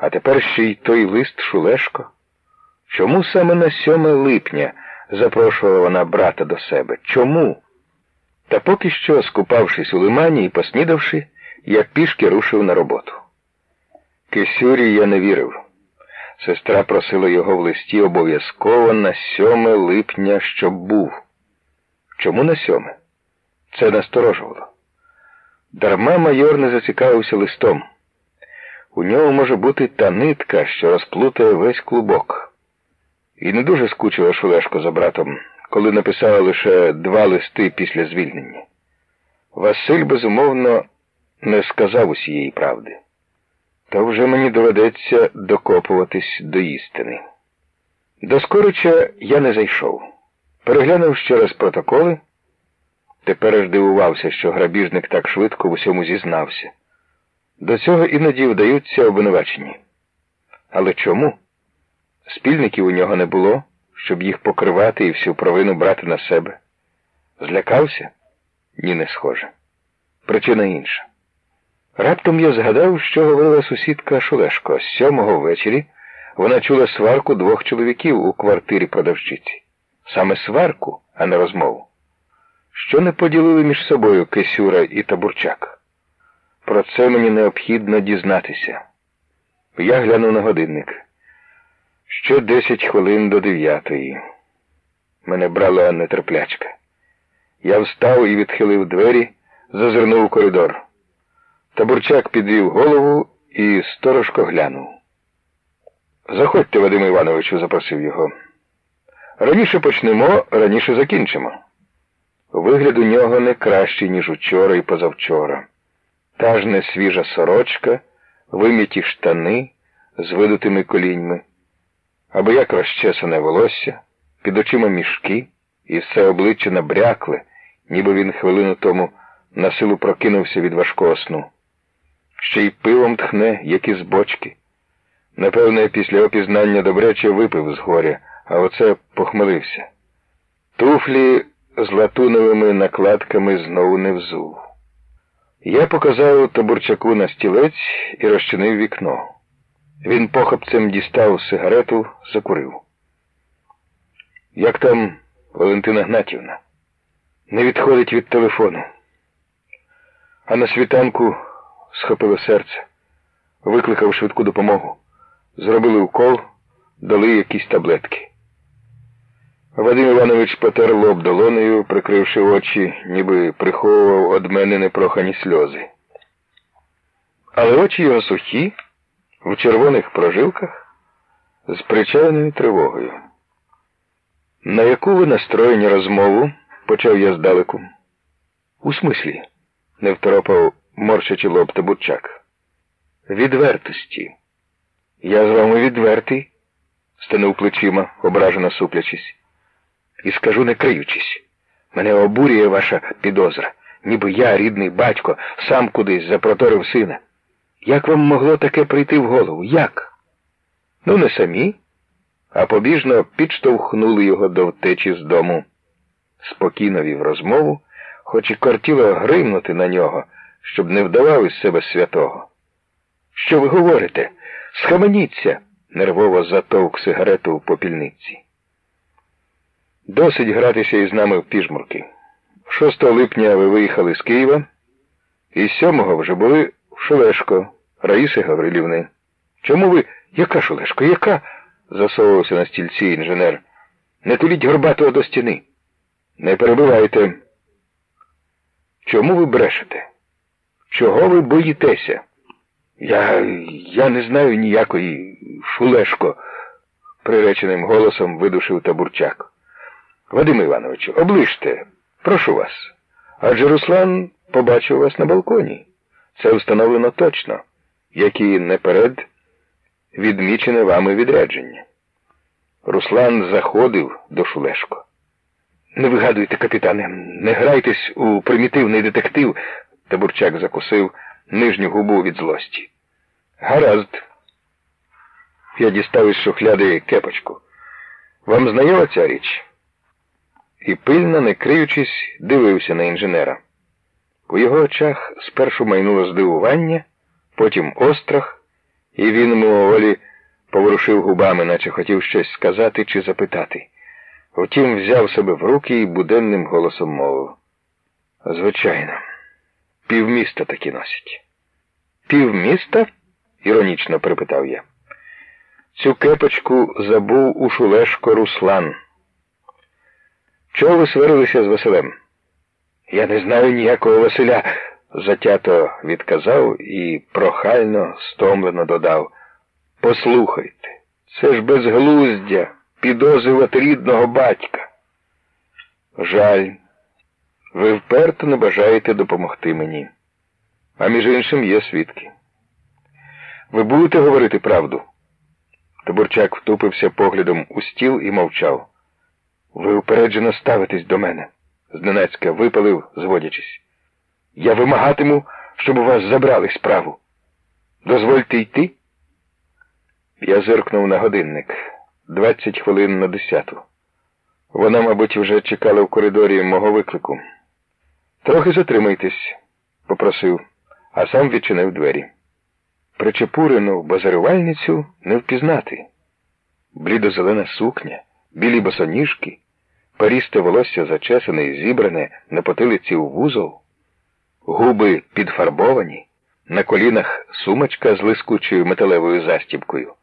А тепер ще й той лист Шулешко. Чому саме на 7 липня запрошувала вона брата до себе? Чому? Та поки що, скупавшись у лимані і поснідавши, я пішки рушив на роботу. Кисюрі я не вірив. Сестра просила його в листі обов'язково на 7 липня, щоб був. Чому на сьоме? Це насторожувало. Дарма майор не зацікавився листом. У нього може бути та нитка, що розплутає весь клубок. І не дуже скучила Шулешко за братом, коли написала лише два листи після звільнення. Василь, безумовно, не сказав усієї правди. Та вже мені доведеться докопуватись до істини. До Скорича я не зайшов. Переглянув ще раз протоколи. Тепер аж дивувався, що грабіжник так швидко в усьому зізнався. До цього іноді вдаються обвинувачені. Але чому? Спільників у нього не було, щоб їх покривати і всю провину брати на себе. Злякався? Ні, не схоже. Причина інша. Раптом я згадав, що говорила сусідка Шулешко. З сьомого ввечері вона чула сварку двох чоловіків у квартирі продавщиці. Саме сварку, а не розмову. Що не поділили між собою Кисюра і Табурчак? Про це мені необхідно дізнатися. Я глянув на годинник. Ще десять хвилин до дев'ятої. Мене брала нетерплячка. Я встав і відхилив двері, зазирнув у коридор. Табурчак підвів голову і сторожко глянув. Заходьте, Вадим Івановичу, запросив його. Раніше почнемо, раніше закінчимо. Вигляд у нього не кращий, ніж учора і позавчора. Та ж не свіжа сорочка, виміті штани з видутими коліньми, або як розчесане волосся, під очима мішки, і все обличчя набрякле, ніби він хвилину тому на силу прокинувся від важкого сну. Ще й пивом тхне, як із бочки. Напевне, після опізнання добряче випив з горя, а оце похмелився. Туфлі з латуновими накладками знову не взув. Я показав табурчаку на стілець і розчинив вікно. Він похопцем дістав сигарету, закурив. Як там Валентина Гнатівна? Не відходить від телефону. А на світанку схопило серце, викликав швидку допомогу. Зробили укол, дали якісь таблетки. Вадим Іванович потер лоб долонею, прикривши очі, ніби приховував од мене непрохані сльози. Але очі його сухі, в червоних прожилках, з причайною тривогою. На яку ви настроєні розмову? почав я здалеку. У смислі, не второпав морщачи лоб табурчак. Відвертості. Я з вами відвертий, стенув плечима, ображено суплячись. І скажу, не криючись. Мене обурює ваша підозра, ніби я, рідний батько, сам кудись запроторив сина. Як вам могло таке прийти в голову? Як? Ну, не самі, а побіжно підштовхнули його до втечі з дому. Спокійно вів розмову, хоч і кортіло гримнути на нього, щоб не вдавав із себе святого. Що ви говорите? Схаменіться, нервово затовк сигарету у попільниці. Досить гратися із нами в піжмурки. 6 липня ви виїхали з Києва, і 7-го вже були в Шулешко, Раїси Гаврилівни. Чому ви. Яка Шулешко? Яка? засовувався на стільці інженер. Не туліть горбатого до стіни. Не перебивайте. Чому ви брешете? Чого ви боїтеся? Я я не знаю ніякої Шулешко, приреченим голосом видушив табурчак. Вадим Іванович, оближте, прошу вас. Адже Руслан побачив вас на балконі. Це встановлено точно, як і неперед відмічене вами відрядження. Руслан заходив до Шулешко. Не вигадуйте, капітане, не грайтесь у примітивний детектив, табурчак закусив нижню губу від злості. Гаразд. Я дістав із шухляди кепочку. Вам знайома ця річ? І пильно, не криючись, дивився на інженера. У його очах спершу майнуло здивування, потім острах І він мимоволі поворушив губами, наче хотів щось сказати чи запитати. Втім, взяв себе в руки і буденним голосом мовив. Звичайно, півміста таки носять. Півміста? іронічно припитав я. Цю кепочку забув у шулешко Руслан. Чого ви сварилися з Василем? Я не знаю ніякого Василя, затято відказав і прохально, стомлено додав. Послухайте, це ж безглуздя підозрювати рідного батька. Жаль, ви вперто не бажаєте допомогти мені. А між іншим є свідки. Ви будете говорити правду? Табурчак втупився поглядом у стіл і мовчав. Ви упереджено ставитесь до мене, зненацька випалив, зводячись. Я вимагатиму, щоб у вас забрали справу. Дозвольте йти. Я зиркнув на годинник двадцять хвилин на десяту. Вона, мабуть, вже чекала в коридорі мого виклику. Трохи затримайтесь, попросив, а сам відчинив двері. Причепурену базарувальницю не впізнати. Блідозелена сукня, білі босоніжки, парісте волосся зачесане і зібране на потилиці у вузол, губи підфарбовані, на колінах сумочка з лискучою металевою застібкою.